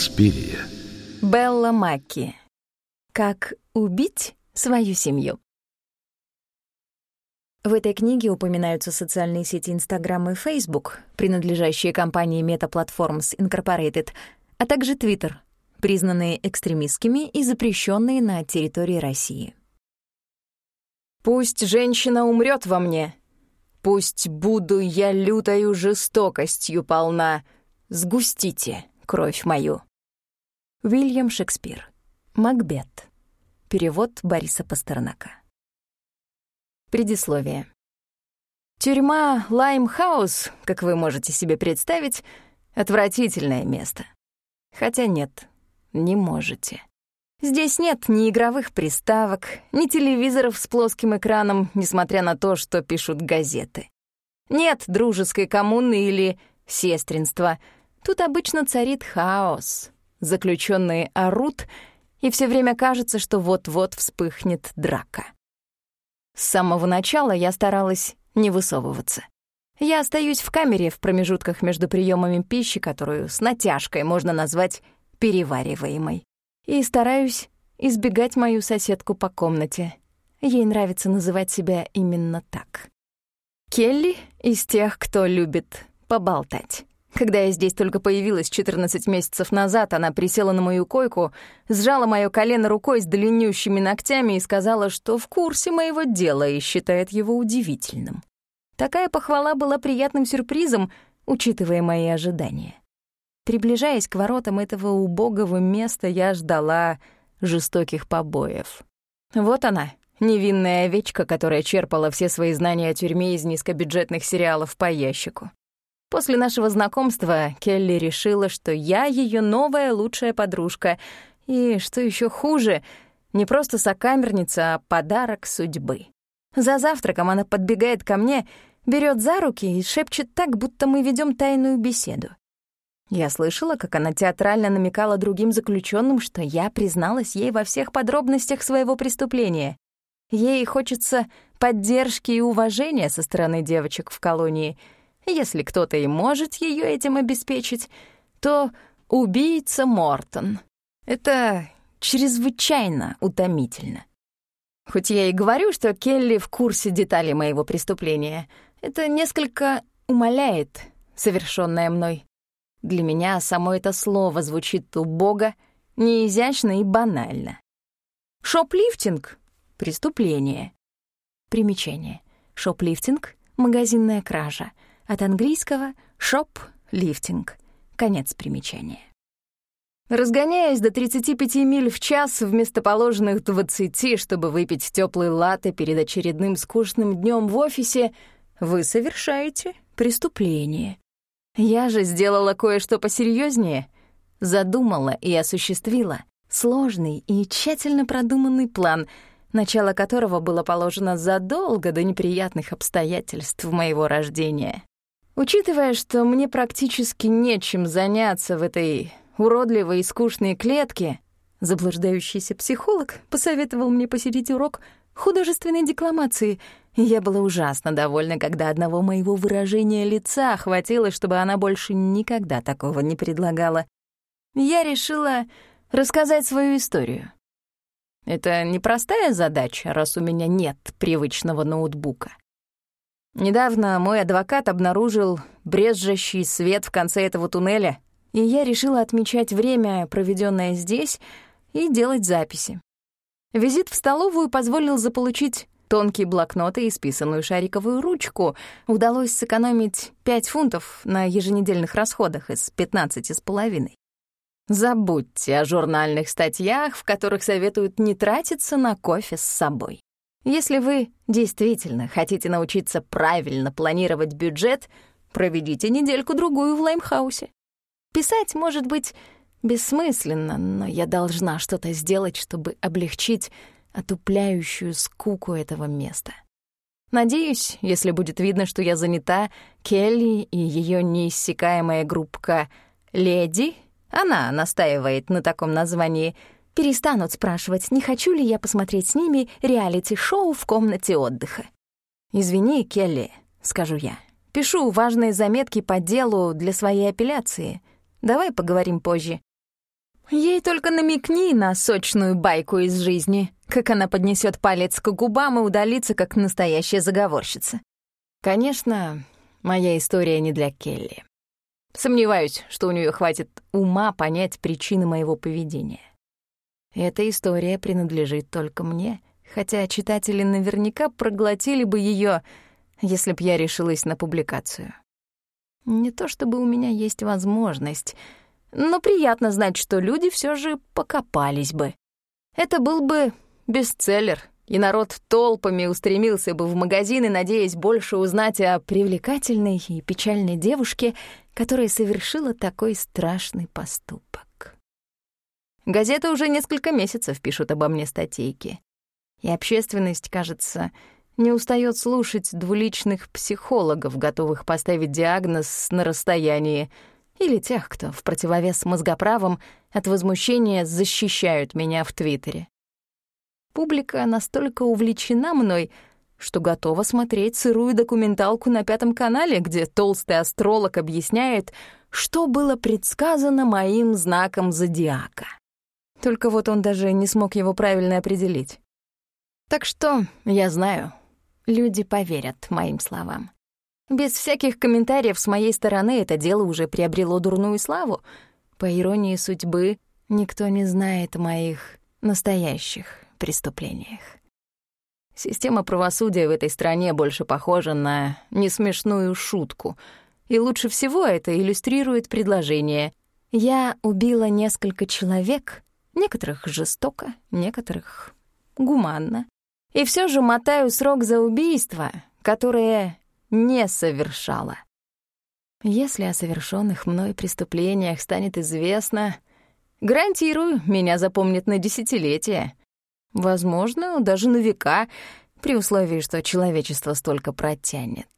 Инспирия. Белла Макки. Как убить свою семью. В этой книге упоминаются социальные сети Instagram и Facebook, принадлежащие компании Meta Platforms Incorporated, а также Twitter, признанные экстремистскими и запрещенные на территории России. «Пусть женщина умрет во мне. Пусть буду я лютою жестокостью полна. Сгустите кровь мою». Уильям Шекспир. Макбет. Перевод Бориса Пастернака. Предисловие. Тюрьма Лаймхаус, как вы можете себе представить, отвратительное место. Хотя нет, не можете. Здесь нет ни игровых приставок, ни телевизоров с плоским экраном, несмотря на то, что пишут газеты. Нет дружеской коммуны или сестринства. Тут обычно царит хаос. Заключенные орут, и все время кажется, что вот-вот вспыхнет драка. С самого начала я старалась не высовываться. Я остаюсь в камере в промежутках между приемами пищи, которую с натяжкой можно назвать перевариваемой и стараюсь избегать мою соседку по комнате. Ей нравится называть себя именно так. Келли из тех, кто любит поболтать. Когда я здесь только появилась 14 месяцев назад, она присела на мою койку, сжала моё колено рукой с длиннющими ногтями и сказала, что в курсе моего дела и считает его удивительным. Такая похвала была приятным сюрпризом, учитывая мои ожидания. Приближаясь к воротам этого убогого места, я ждала жестоких побоев. Вот она, невинная овечка, которая черпала все свои знания о тюрьме из низкобюджетных сериалов по ящику. После нашего знакомства Келли решила, что я ее новая лучшая подружка, и, что еще хуже, не просто сокамерница, а подарок судьбы. За завтраком она подбегает ко мне, берет за руки и шепчет так, будто мы ведем тайную беседу. Я слышала, как она театрально намекала другим заключенным, что я призналась ей во всех подробностях своего преступления. Ей хочется поддержки и уважения со стороны девочек в колонии. Если кто-то и может ее этим обеспечить, то убийца Мортон. Это чрезвычайно утомительно. Хоть я и говорю, что Келли в курсе деталей моего преступления, это несколько умаляет совершенное мной. Для меня само это слово звучит убого, неизящно и банально. Шоплифтинг — преступление. Примечание. Шоплифтинг — магазинная кража. От английского «шоп-лифтинг». Конец примечания. Разгоняясь до 35 миль в час вместо положенных 20, чтобы выпить теплый латте перед очередным скучным днем в офисе, вы совершаете преступление. Я же сделала кое-что посерьезнее, задумала и осуществила сложный и тщательно продуманный план, начало которого было положено задолго до неприятных обстоятельств моего рождения. Учитывая, что мне практически нечем заняться в этой уродливой и скучной клетке, заблуждающийся психолог посоветовал мне посетить урок художественной декламации — я была ужасно довольна, когда одного моего выражения лица хватило, чтобы она больше никогда такого не предлагала. Я решила рассказать свою историю. Это непростая задача, раз у меня нет привычного ноутбука. Недавно мой адвокат обнаружил брезжащий свет в конце этого туннеля, и я решила отмечать время, проведенное здесь, и делать записи. Визит в столовую позволил заполучить тонкий блокнот и исписанную шариковую ручку. Удалось сэкономить 5 фунтов на еженедельных расходах из 15 с половиной. Забудьте о журнальных статьях, в которых советуют не тратиться на кофе с собой. Если вы действительно хотите научиться правильно планировать бюджет, проведите недельку-другую в Лаймхаусе. Писать, может быть, бессмысленно, но я должна что-то сделать, чтобы облегчить отупляющую скуку этого места. Надеюсь, если будет видно, что я занята, Келли и ее неиссякаемая группка «Леди», она настаивает на таком названии, перестанут спрашивать, не хочу ли я посмотреть с ними реалити-шоу в комнате отдыха. «Извини, Келли», — скажу я. «Пишу важные заметки по делу для своей апелляции. Давай поговорим позже». Ей только намекни на сочную байку из жизни, как она поднесет палец к губам и удалится, как настоящая заговорщица. Конечно, моя история не для Келли. Сомневаюсь, что у нее хватит ума понять причины моего поведения. Эта история принадлежит только мне, хотя читатели наверняка проглотили бы ее, если б я решилась на публикацию. Не то чтобы у меня есть возможность, но приятно знать, что люди все же покопались бы. Это был бы бестселлер, и народ толпами устремился бы в магазины, надеясь больше узнать о привлекательной и печальной девушке, которая совершила такой страшный поступок. Газеты уже несколько месяцев пишут обо мне статейки. И общественность, кажется, не устает слушать двуличных психологов, готовых поставить диагноз на расстоянии, или тех, кто в противовес мозгоправам от возмущения защищают меня в Твиттере. Публика настолько увлечена мной, что готова смотреть сырую документалку на Пятом канале, где толстый астролог объясняет, что было предсказано моим знаком зодиака. Только вот он даже не смог его правильно определить. Так что, я знаю, люди поверят моим словам. Без всяких комментариев с моей стороны это дело уже приобрело дурную славу. По иронии судьбы, никто не знает моих настоящих преступлениях. Система правосудия в этой стране больше похожа на несмешную шутку. И лучше всего это иллюстрирует предложение «Я убила несколько человек, некоторых жестоко, некоторых гуманно, и все же мотаю срок за убийство, которое не совершала. Если о совершенных мной преступлениях станет известно, гарантирую, меня запомнят на десятилетия. Возможно, даже на века, при условии, что человечество столько протянет.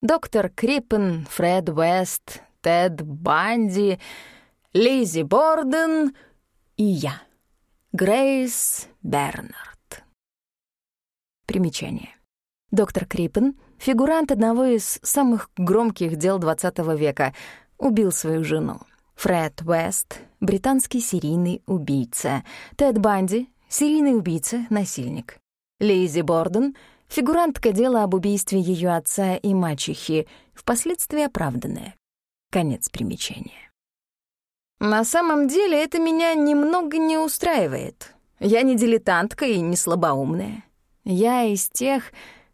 Доктор Криппен, Фред Уэст, Тед Банди, Лизи Борден и я, Грейс Бернард. Примечание. Доктор Криппен — фигурант одного из самых громких дел XX века, убил свою жену. Фред Уэст — британский серийный убийца. Тед Банди — серийный убийца-насильник. Лизи Борден — фигурантка дела об убийстве ее отца и мачехи, впоследствии оправданная. Конец примечания. На самом деле это меня немного не устраивает. Я не дилетантка и не слабоумная. Я из тех,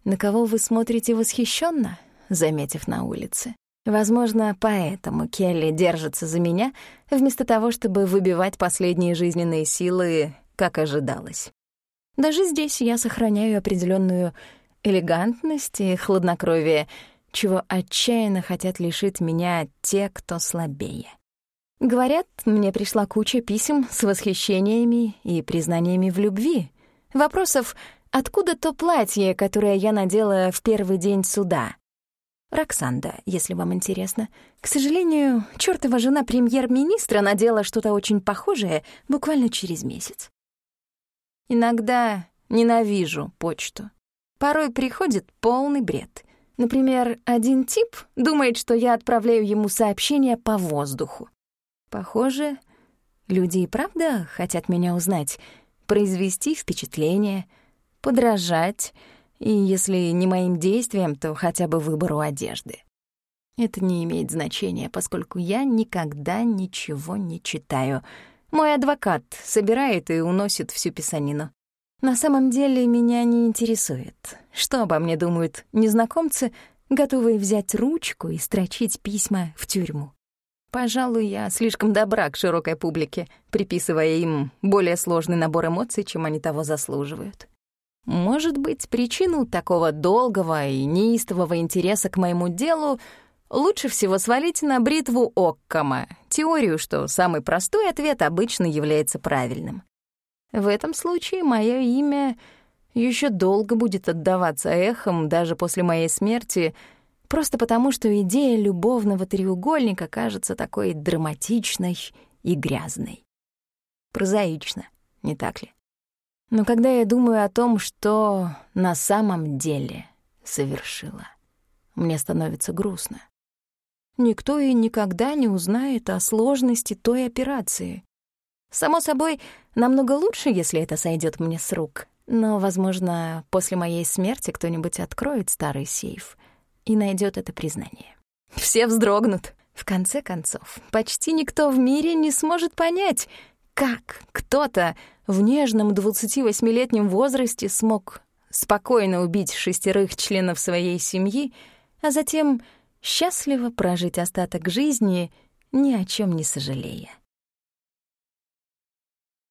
на кого вы смотрите восхищенно, заметив на улице. Возможно, поэтому Келли держится за меня, вместо того, чтобы выбивать последние жизненные силы, как ожидалось. Даже здесь я сохраняю определенную элегантность и хладнокровие, чего отчаянно хотят лишить меня те, кто слабее. Говорят, мне пришла куча писем с восхищениями и признаниями в любви. Вопросов Откуда то платье, которое я надела в первый день суда? Роксанда, если вам интересно. К сожалению, чёртова жена премьер-министра надела что-то очень похожее буквально через месяц. Иногда ненавижу почту. Порой приходит полный бред. Например, один тип думает, что я отправляю ему сообщение по воздуху. Похоже, люди и правда хотят меня узнать, произвести впечатление — подражать, и если не моим действиям, то хотя бы выбору одежды. Это не имеет значения, поскольку я никогда ничего не читаю. Мой адвокат собирает и уносит всю писанину. На самом деле меня не интересует, что обо мне думают незнакомцы, готовые взять ручку и строчить письма в тюрьму. Пожалуй, я слишком добра к широкой публике, приписывая им более сложный набор эмоций, чем они того заслуживают. Может быть, причину такого долгого и неистового интереса к моему делу лучше всего свалить на бритву Оккама, теорию, что самый простой ответ обычно является правильным. В этом случае мое имя еще долго будет отдаваться эхом даже после моей смерти, просто потому что идея любовного треугольника кажется такой драматичной и грязной. Прозаично, не так ли? Но когда я думаю о том, что на самом деле совершила, мне становится грустно. Никто и никогда не узнает о сложности той операции. Само собой, намного лучше, если это сойдет мне с рук. Но, возможно, после моей смерти кто-нибудь откроет старый сейф и найдет это признание. Все вздрогнут. В конце концов, почти никто в мире не сможет понять, как кто-то в нежном 28-летнем возрасте смог спокойно убить шестерых членов своей семьи, а затем счастливо прожить остаток жизни, ни о чем не сожалея.